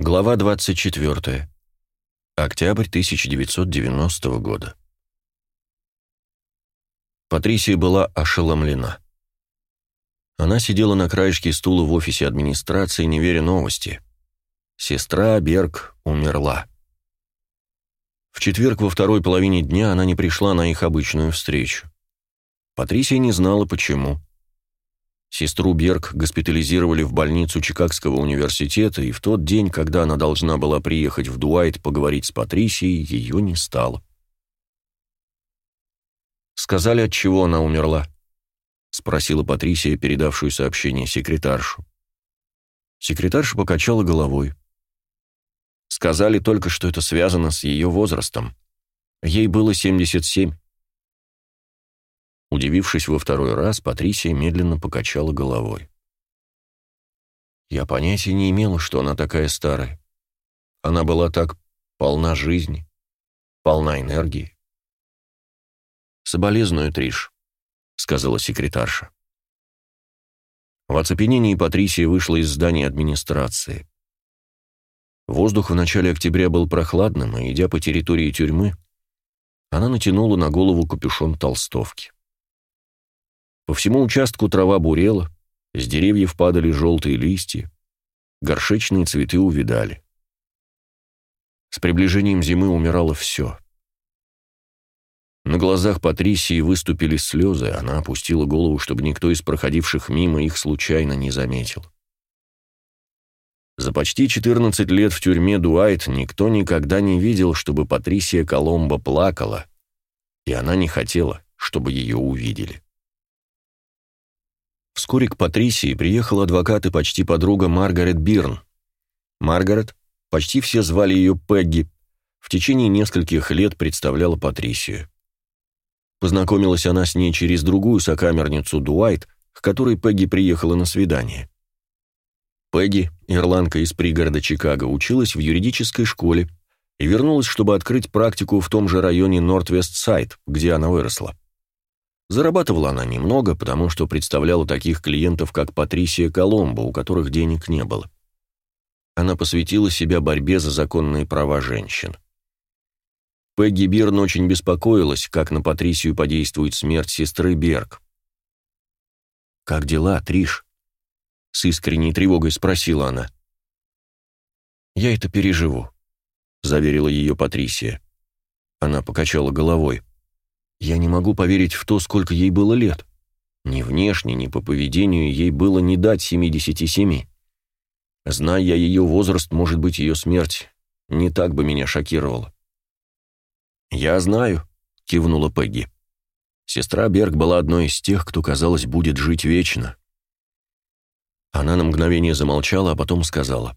Глава 24. Октябрь 1990 года. Патрисия была ошеломлена. Она сидела на краешке стула в офисе администрации, не веря новости. Сестра Берг умерла. В четверг во второй половине дня она не пришла на их обычную встречу. Патрисия не знала, почему. Сестру Берг госпитализировали в больницу Чикагского университета, и в тот день, когда она должна была приехать в Дуайт поговорить с Патрисией, ее не стало. «Сказали, от чего она умерла?» — спросила Патрисия, передавшую сообщение секретаршу. Секретарша покачала головой. Сказали только, что это связано с ее возрастом. Ей было 77. Удивившись во второй раз, Патрисия медленно покачала головой. Я понятия не имела, что она такая старая. Она была так полна жизни, полна энергии. «Соболезную, Триш», — сказала секретарша. В оцепенении Патрисия вышла из здания администрации. Воздух в начале октября был прохладным, и, идя по территории тюрьмы, она натянула на голову капюшон толстовки. По всему участку трава бурела, с деревьев падали желтые листья, горшечные цветы увидали. С приближением зимы умирало все. На глазах Патрисии выступили слезы, она опустила голову, чтобы никто из проходивших мимо их случайно не заметил. За почти 14 лет в тюрьме Дуайт никто никогда не видел, чтобы Патрисия Коломбо плакала, и она не хотела, чтобы ее увидели. Вскоре к Патрисии приехал адвокат и почти подруга Маргарет Бирн. Маргарет, почти все звали ее Пегги, в течение нескольких лет представляла Патрисию. Познакомилась она с ней через другую сокамерницу Дуайт, к которой Пегги приехала на свидание. Пегги, ирландка из пригорода Чикаго, училась в юридической школе и вернулась, чтобы открыть практику в том же районе Норт-Вест-Сайд, где она выросла. Зарабатывала она немного, потому что представляла таких клиентов, как Патрисия Коломбо, у которых денег не было. Она посвятила себя борьбе за законные права женщин. Пегги Бирн очень беспокоилась, как на Патрисию подействует смерть сестры Берг. «Как дела, Триш?» — с искренней тревогой спросила она. «Я это переживу», — заверила ее Патрисия. Она покачала головой. Я не могу поверить в то, сколько ей было лет. Ни внешне, ни по поведению ей было не дать 77. Зная ее возраст, может быть, ее смерть не так бы меня шокировала. «Я знаю», — кивнула Пегги. Сестра Берг была одной из тех, кто, казалось, будет жить вечно. Она на мгновение замолчала, а потом сказала.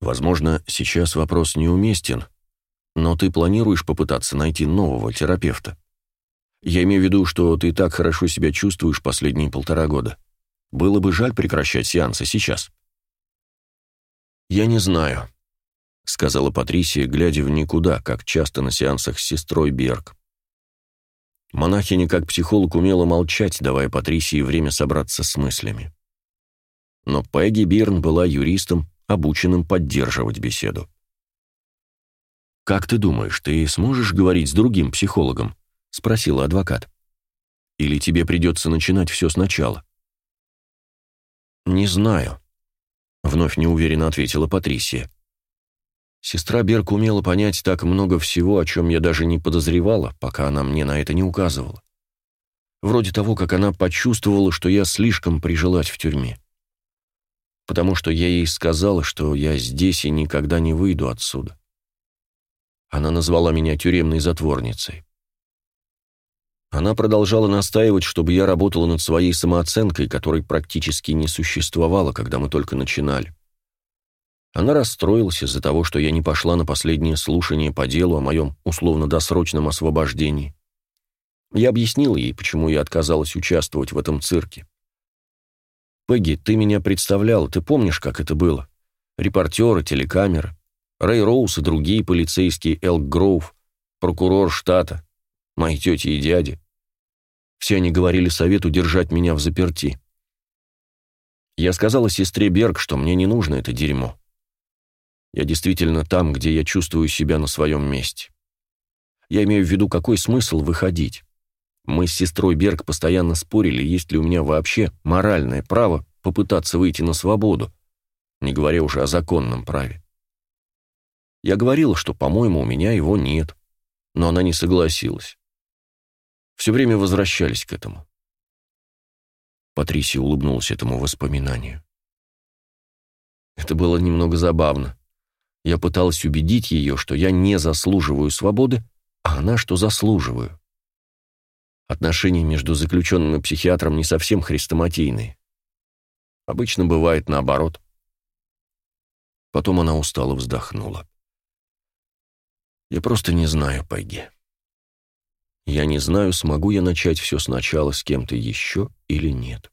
«Возможно, сейчас вопрос неуместен, но ты планируешь попытаться найти нового терапевта? Я имею в виду, что ты так хорошо себя чувствуешь последние полтора года. Было бы жаль прекращать сеансы сейчас. Я не знаю, сказала Патрисия, глядя в никуда, как часто на сеансах с сестрой Берг. Монахиня как психолог умела молчать, давая Патрисии время собраться с мыслями. Но Пегги Бирн была юристом, обученным поддерживать беседу. «Как ты думаешь, ты сможешь говорить с другим психологом?» — спросила адвокат. «Или тебе придется начинать все сначала?» «Не знаю», — вновь неуверенно ответила Патрисия. Сестра Берк умела понять так много всего, о чем я даже не подозревала, пока она мне на это не указывала. Вроде того, как она почувствовала, что я слишком прижилась в тюрьме. Потому что я ей сказала, что я здесь и никогда не выйду отсюда. Она назвала меня тюремной затворницей. Она продолжала настаивать, чтобы я работала над своей самооценкой, которой практически не существовало, когда мы только начинали. Она расстроилась из-за того, что я не пошла на последнее слушание по делу о моем условно-досрочном освобождении. Я объяснила ей, почему я отказалась участвовать в этом цирке. «Пегги, ты меня представляла, ты помнишь, как это было? Репортеры, телекамеры, Рэй Роуз и другие полицейские Элк Гроув, прокурор штата, мои тети и дяди. Все они говорили совету держать меня в заперти. Я сказала сестре Берг, что мне не нужно это дерьмо. Я действительно там, где я чувствую себя на своем месте. Я имею в виду, какой смысл выходить. Мы с сестрой Берг постоянно спорили, есть ли у меня вообще моральное право попытаться выйти на свободу, не говоря уже о законном праве. Я говорил, что, по-моему, у меня его нет, но она не согласилась. Все время возвращались к этому. Патрисия улыбнулась этому воспоминанию. Это было немного забавно. Я пыталась убедить ее, что я не заслуживаю свободы, а она, что заслуживаю. Отношения между заключенным и психиатром не совсем хрестоматийные. Обычно бывает наоборот. Потом она устало вздохнула. Я просто не знаю, Пегги. Я не знаю, смогу я начать все сначала с кем-то еще или нет.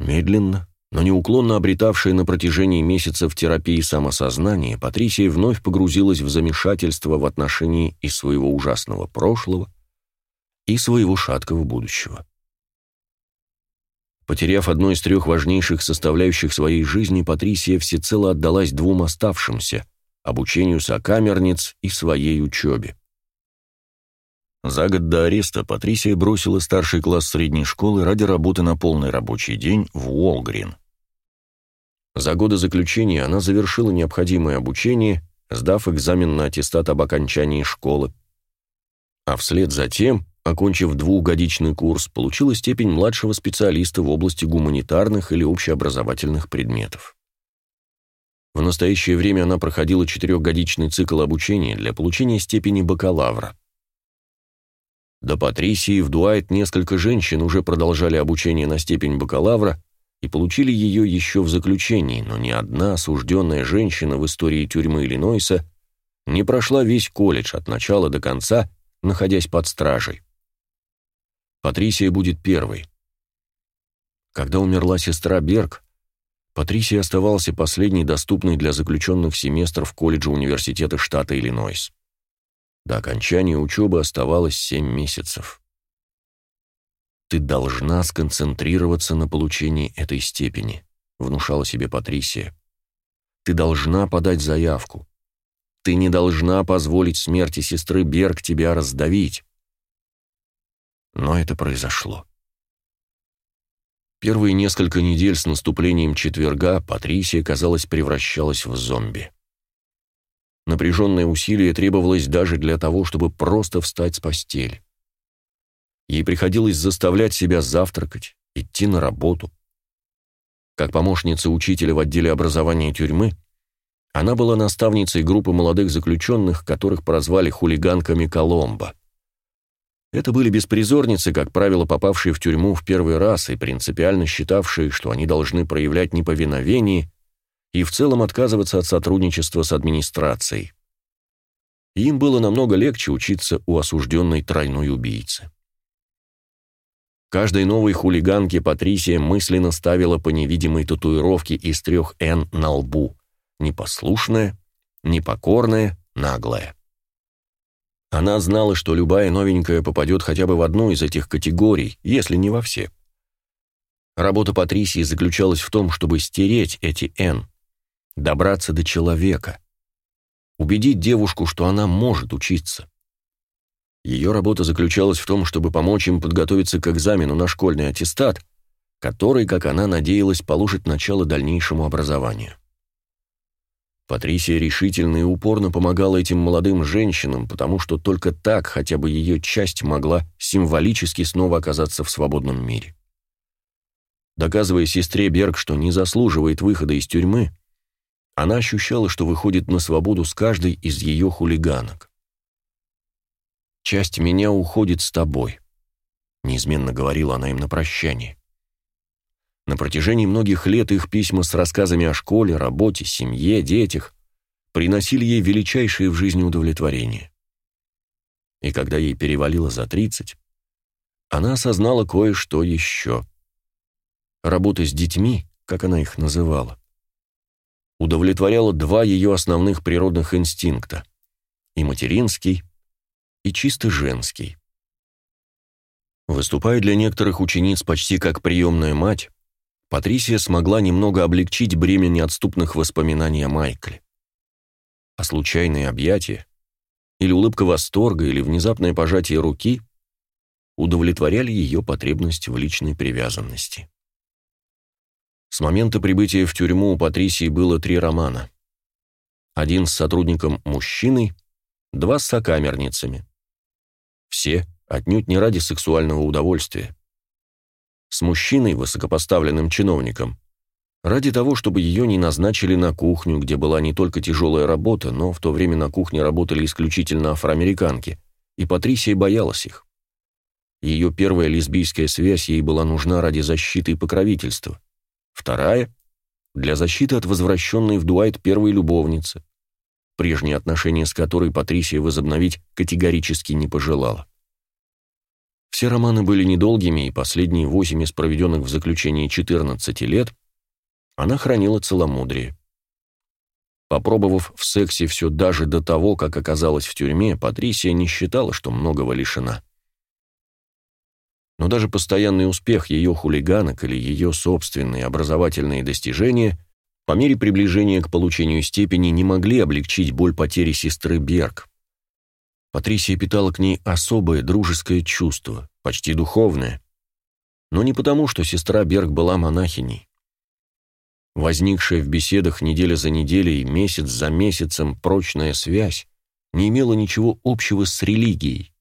Медленно, но неуклонно обретавшая на протяжении месяцев терапии самосознание, Патрисия вновь погрузилась в замешательство в отношении и своего ужасного прошлого, и своего шаткого будущего. Потеряв одну из трех важнейших составляющих своей жизни, Патрисия всецело отдалась двум оставшимся – обучению сокамерниц и своей учебе. За год до ареста Патрисия бросила старший класс средней школы ради работы на полный рабочий день в Уолгрин. За годы заключения она завершила необходимое обучение, сдав экзамен на аттестат об окончании школы. А вслед за тем, окончив двухгодичный курс, получила степень младшего специалиста в области гуманитарных или общеобразовательных предметов. В настоящее время она проходила четырехгодичный цикл обучения для получения степени бакалавра. До Патрисии в Дуайт несколько женщин уже продолжали обучение на степень бакалавра и получили ее еще в заключении, но ни одна осужденная женщина в истории тюрьмы Иллинойса не прошла весь колледж от начала до конца, находясь под стражей. Патрисия будет первой. Когда умерла сестра Берг, Патрисия оставался последний доступный для заключенных семестр в колледже университета штата Иллинойс. До окончания учебы оставалось семь месяцев. «Ты должна сконцентрироваться на получении этой степени», — внушала себе Патрисия. «Ты должна подать заявку. Ты не должна позволить смерти сестры Берг тебя раздавить». Но это произошло. Первые несколько недель с наступлением четверга Патрисия, казалось, превращалась в зомби. Напряженное усилие требовалось даже для того, чтобы просто встать с постели. Ей приходилось заставлять себя завтракать, идти на работу. Как помощница учителя в отделе образования тюрьмы, она была наставницей группы молодых заключенных, которых прозвали хулиганками Коломбо. Это были беспризорницы, как правило, попавшие в тюрьму в первый раз и принципиально считавшие, что они должны проявлять неповиновение и в целом отказываться от сотрудничества с администрацией. Им было намного легче учиться у осужденной тройной убийцы. Каждой новой хулиганке Патрисия мысленно ставила по невидимой татуировке из трех «Н» на лбу. Непослушная, непокорная, наглая. Она знала, что любая новенькая попадет хотя бы в одну из этих категорий, если не во все. Работа Патрисии заключалась в том, чтобы стереть эти «Н», добраться до человека, убедить девушку, что она может учиться. Ее работа заключалась в том, чтобы помочь им подготовиться к экзамену на школьный аттестат, который, как она надеялась, положит начало дальнейшему образованию. Патрисия решительно и упорно помогала этим молодым женщинам, потому что только так хотя бы ее часть могла символически снова оказаться в свободном мире. Доказывая сестре Берг, что не заслуживает выхода из тюрьмы, она ощущала, что выходит на свободу с каждой из ее хулиганок. «Часть меня уходит с тобой», — неизменно говорила она им на прощание. На протяжении многих лет их письма с рассказами о школе, работе, семье, детях приносили ей величайшее в жизни удовлетворение. И когда ей перевалило за тридцать, она осознала кое-что еще. Работа с детьми, как она их называла, удовлетворяло два ее основных природных инстинкта – и материнский, и чисто женский. Выступая для некоторых учениц почти как приемная мать, Патрисия смогла немного облегчить бремя неотступных воспоминаний о Майкле. А случайные объятия, или улыбка восторга, или внезапное пожатие руки удовлетворяли ее потребность в личной привязанности. С момента прибытия в тюрьму у Патрисии было три романа. Один с сотрудником мужчиной, два с сокамерницами. Все отнюдь не ради сексуального удовольствия. С мужчиной, высокопоставленным чиновником, ради того, чтобы ее не назначили на кухню, где была не только тяжелая работа, но в то время на кухне работали исключительно афроамериканки, и Патрисия боялась их. Ее первая лесбийская связь ей была нужна ради защиты и покровительства. Вторая — для защиты от возвращенной в Дуайт первой любовницы, прежние отношения с которой Патрисия возобновить категорически не пожелала. Все романы были недолгими, и последние восемь из проведенных в заключении 14 лет она хранила целомудрие. Попробовав в сексе все даже до того, как оказалась в тюрьме, Патрисия не считала, что многого лишена. Но даже постоянный успех ее хулиганок или ее собственные образовательные достижения по мере приближения к получению степени не могли облегчить боль потери сестры Берг. Патрисия питала к ней особое дружеское чувство, почти духовное. Но не потому, что сестра Берг была монахиней. Возникшая в беседах неделя за неделей, месяц за месяцем прочная связь не имела ничего общего с религией.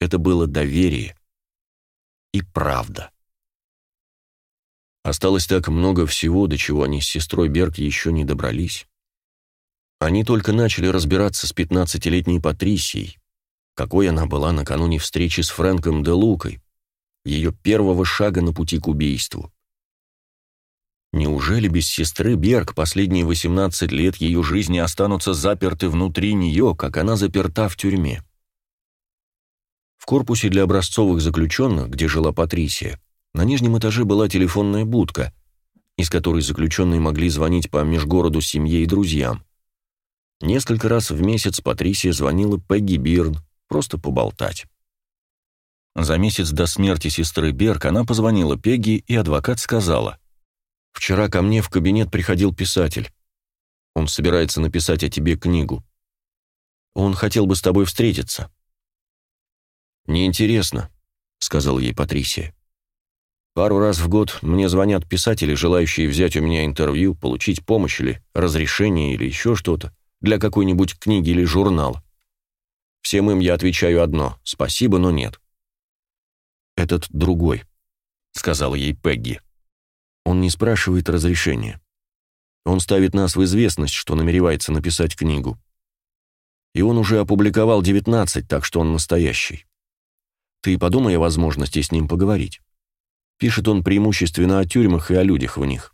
Это было доверие и правда. Осталось так много всего, до чего они с сестрой Берг еще не добрались. Они только начали разбираться с пятнадцатилетней Патрисией, какой она была накануне встречи с Фрэнком де Лукой, ее первого шага на пути к убийству. Неужели без сестры Берг последние 18 лет ее жизни останутся заперты внутри нее, как она заперта в тюрьме? В корпусе для образцовых заключенных, где жила Патрисия, на нижнем этаже была телефонная будка, из которой заключенные могли звонить по межгороду семье и друзьям. Несколько раз в месяц Патрисия звонила Пегги Бирн, просто поболтать. За месяц до смерти сестры Берг она позвонила Пегги, и адвокат сказала, «Вчера ко мне в кабинет приходил писатель. Он собирается написать о тебе книгу. Он хотел бы с тобой встретиться». «Неинтересно», — сказала ей Патрисия. Пару раз в год мне звонят писатели, желающие взять у меня интервью, получить помощь или разрешение или еще что-то для какой-нибудь книги или журнала. Всем им я отвечаю одно – спасибо, но нет. «Этот другой», – сказала ей Пегги. «Он не спрашивает разрешения. Он ставит нас в известность, что намеревается написать книгу. И он уже опубликовал 19, так что он настоящий. Ты подумай о возможности с ним поговорить». Пишет он преимущественно о тюрьмах и о людях в них.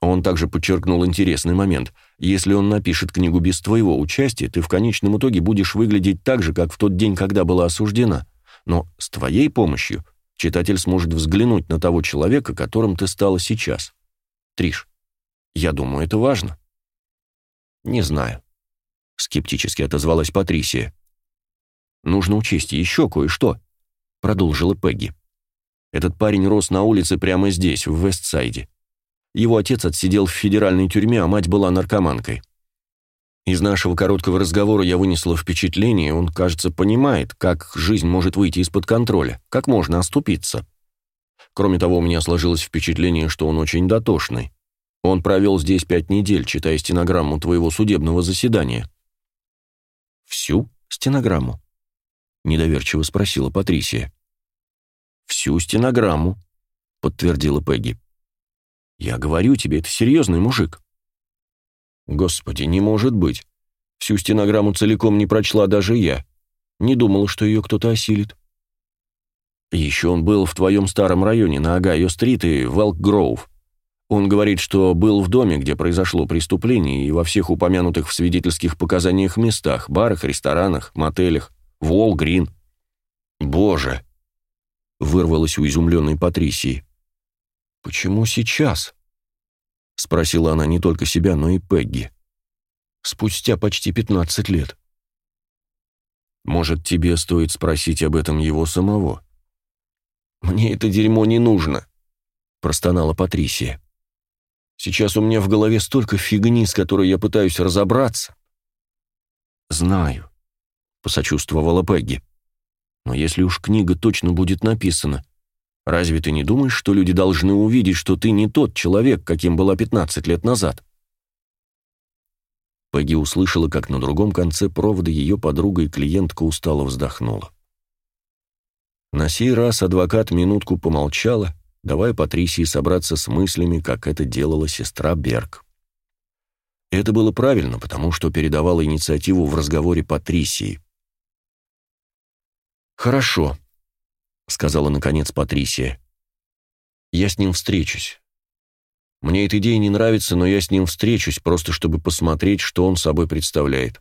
Он также подчеркнул интересный момент. Если он напишет книгу без твоего участия, ты в конечном итоге будешь выглядеть так же, как в тот день, когда была осуждена. Но с твоей помощью читатель сможет взглянуть на того человека, которым ты стала сейчас. Триш, я думаю, это важно. Не знаю. Скептически отозвалась Патрисия. Нужно учесть еще кое-что, продолжила Пегги. Этот парень рос на улице прямо здесь, в Вестсайде. Его отец отсидел в федеральной тюрьме, а мать была наркоманкой. Из нашего короткого разговора я вынесла впечатление, он, кажется, понимает, как жизнь может выйти из-под контроля, как можно оступиться. Кроме того, у меня сложилось впечатление, что он очень дотошный. Он провел здесь пять недель, читая стенограмму твоего судебного заседания. «Всю стенограмму?» — недоверчиво спросила Патрисия. «Всю стенограмму», — подтвердила Пегги. «Я говорю тебе, это серьезный мужик». «Господи, не может быть. Всю стенограмму целиком не прочла даже я. Не думала, что ее кто-то осилит». «Еще он был в твоем старом районе, на Агайо-стрит и Велк-Гроув. Он говорит, что был в доме, где произошло преступление, и во всех упомянутых в свидетельских показаниях местах, барах, ресторанах, мотелях, в Уолл-Грин». «Боже!» вырвалось у изумленной Патрисии. «Почему сейчас?» — спросила она не только себя, но и Пегги. «Спустя почти пятнадцать лет». «Может, тебе стоит спросить об этом его самого?» «Мне это дерьмо не нужно». — простонала Патрисия. «Сейчас у меня в голове столько фигни, с которой я пытаюсь разобраться». «Знаю», — посочувствовала Пегги. «Но если уж книга точно будет написана, разве ты не думаешь, что люди должны увидеть, что ты не тот человек, каким была 15 лет назад?» Пегги услышала, как на другом конце провода ее подруга и клиентка устало вздохнула. На сей раз адвокат минутку помолчала, давая Патрисии собраться с мыслями, как это делала сестра Берг. Это было правильно, потому что передавала инициативу в разговоре Патрисии. «Хорошо», — сказала наконец Патрисия. «Я с ним встречусь. Мне эта идея не нравится, но я с ним встречусь, просто чтобы посмотреть, что он собой представляет.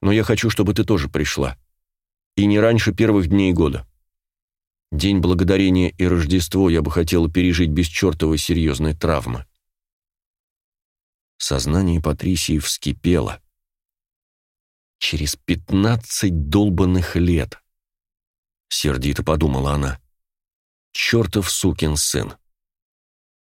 Но я хочу, чтобы ты тоже пришла. И не раньше первых дней года». День Благодарения и Рождество я бы хотела пережить без чертовой серьезной травмы. Сознание Патрисии вскипело. Через пятнадцать долбанных лет. Сердито подумала она. Чертов сукин сын.